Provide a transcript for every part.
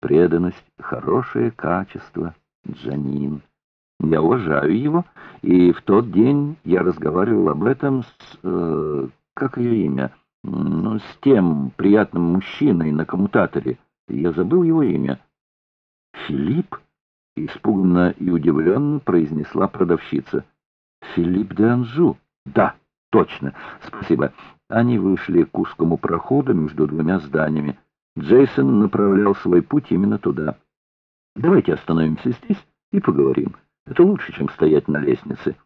Преданность — хорошее качество, Джанин. Я уважаю его, и в тот день я разговаривал об этом с... Э, как ее имя? Ну, с тем приятным мужчиной на коммутаторе. Я забыл его имя. Филипп? Испуганно и удивленно произнесла продавщица. Филипп де Анжу. Да, точно. Спасибо. Они вышли к узкому проходу между двумя зданиями. Джейсон направлял свой путь именно туда. «Давайте остановимся здесь и поговорим. Это лучше, чем стоять на лестнице.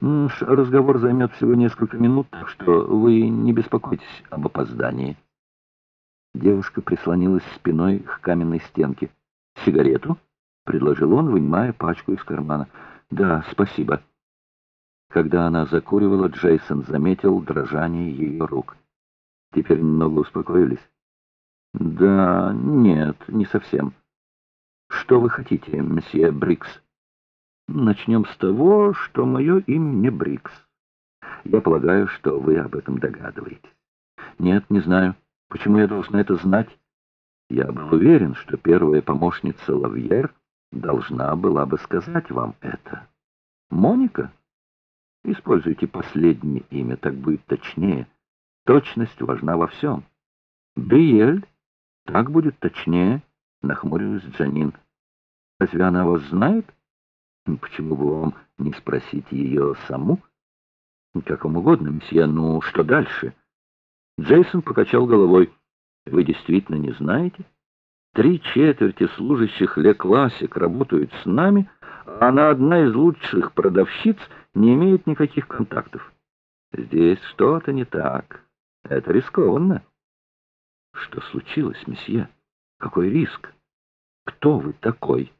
Разговор займет всего несколько минут, так что вы не беспокойтесь об опоздании». Девушка прислонилась спиной к каменной стенке. «Сигарету?» — предложил он, вынимая пачку из кармана. «Да, спасибо». Когда она закуривала, Джейсон заметил дрожание ее рук. «Теперь немного успокоились?» «Да, нет, не совсем. Что вы хотите, месье Брикс?» «Начнем с того, что мое имя не Брикс. Я полагаю, что вы об этом догадываетесь». «Нет, не знаю. Почему я должна это знать?» «Я был уверен, что первая помощница Лавьер должна была бы сказать вам это. Моника?» «Используйте последнее имя, так будет точнее. Точность важна во всем». «Бриель?» Так будет точнее, нахмурилась Джанин. Разве она вас знает? Почему бы вам не спросить ее саму? Как вам угодно, месье, ну что дальше? Джейсон покачал головой. Вы действительно не знаете? Три четверти служащих Ле Классик работают с нами, а она одна из лучших продавщиц не имеет никаких контактов. Здесь что-то не так. Это рискованно. Что случилось, месье? Какой риск? Кто вы такой?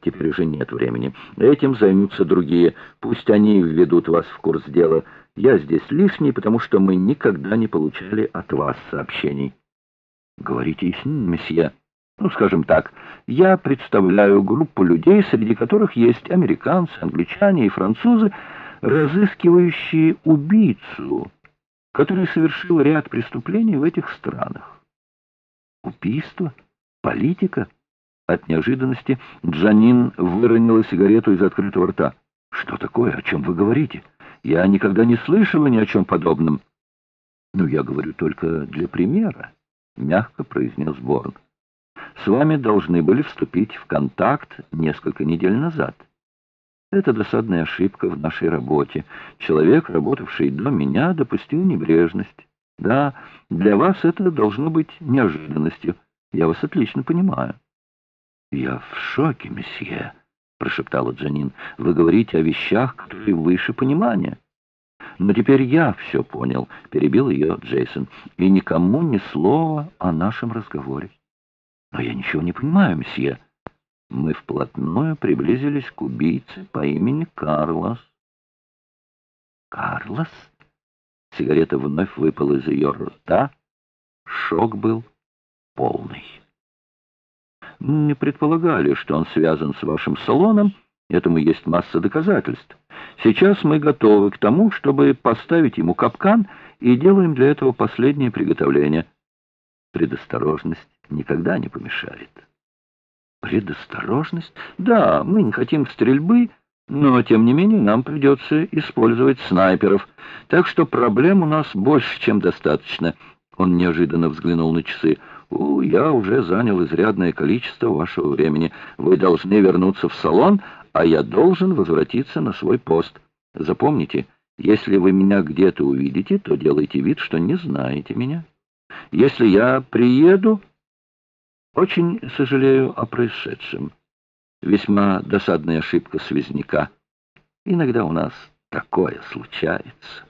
Теперь уже нет времени. Этим займутся другие. Пусть они введут вас в курс дела. Я здесь лишний, потому что мы никогда не получали от вас сообщений. Говорите с ним, месье. Ну, скажем так, я представляю группу людей, среди которых есть американцы, англичане и французы, разыскивающие убийцу который совершил ряд преступлений в этих странах. Убийство? Политика? От неожиданности Джанин выронила сигарету из открытого рта. «Что такое? О чем вы говорите? Я никогда не слышала ни о чем подобном». «Ну, я говорю только для примера», — мягко произнес Борн. «С вами должны были вступить в контакт несколько недель назад». Это досадная ошибка в нашей работе. Человек, работавший до меня, допустил небрежность. Да, для вас это должно быть неожиданностью. Я вас отлично понимаю. Я в шоке, месье, прошептала Джанин. Вы говорите о вещах, которые выше понимания. Но теперь я все понял, перебил ее Джейсон. И никому ни слова о нашем разговоре. Но я ничего не понимаю, месье мы вплотную приблизились к убийце по имени Карлос. Карлос? Сигарета вновь выпала из ее рта. Шок был полный. Не предполагали, что он связан с вашим салоном. Этому есть масса доказательств. Сейчас мы готовы к тому, чтобы поставить ему капкан, и делаем для этого последнее приготовление. Предосторожность никогда не помешает. Предосторожность? Да, мы не хотим стрельбы, но, тем не менее, нам придется использовать снайперов. Так что проблем у нас больше, чем достаточно. Он неожиданно взглянул на часы. «У, я уже занял изрядное количество вашего времени. Вы должны вернуться в салон, а я должен возвратиться на свой пост. Запомните, если вы меня где-то увидите, то делайте вид, что не знаете меня. Если я приеду...» Очень сожалею о происшедшем. Весьма досадная ошибка связняка. Иногда у нас такое случается.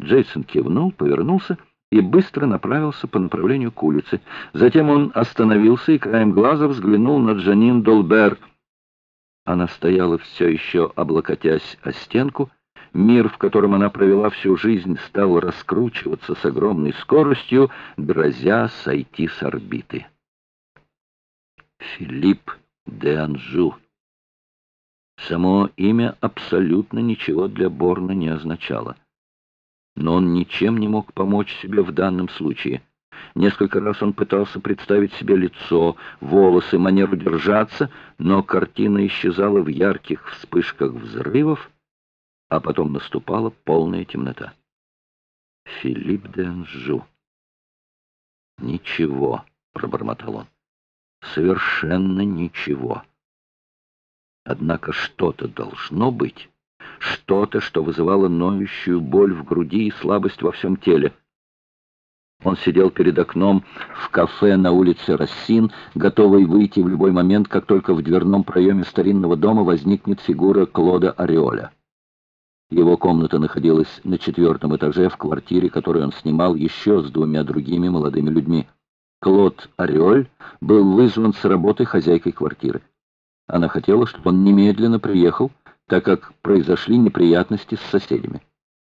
Джейсон кивнул, повернулся и быстро направился по направлению к улице. Затем он остановился и краем глаза взглянул на Джанин Долбер. Она стояла все еще, облокотясь о стенку. Мир, в котором она провела всю жизнь, стал раскручиваться с огромной скоростью, грозя сойти с орбиты. Филипп де Анжу. Само имя абсолютно ничего для Борна не означало. Но он ничем не мог помочь себе в данном случае. Несколько раз он пытался представить себе лицо, волосы, манеру держаться, но картина исчезала в ярких вспышках взрывов, а потом наступала полная темнота. Филипп де Анжу. «Ничего», — пробормотал он, — «совершенно ничего». Однако что-то должно быть, что-то, что вызывало ноющую боль в груди и слабость во всем теле. Он сидел перед окном в кафе на улице Рассин, готовый выйти в любой момент, как только в дверном проеме старинного дома возникнет фигура Клода Ореоля. Его комната находилась на четвертом этаже в квартире, которую он снимал еще с двумя другими молодыми людьми. Клод Ореоль был вызван с работы хозяйкой квартиры. Она хотела, чтобы он немедленно приехал, так как произошли неприятности с соседями.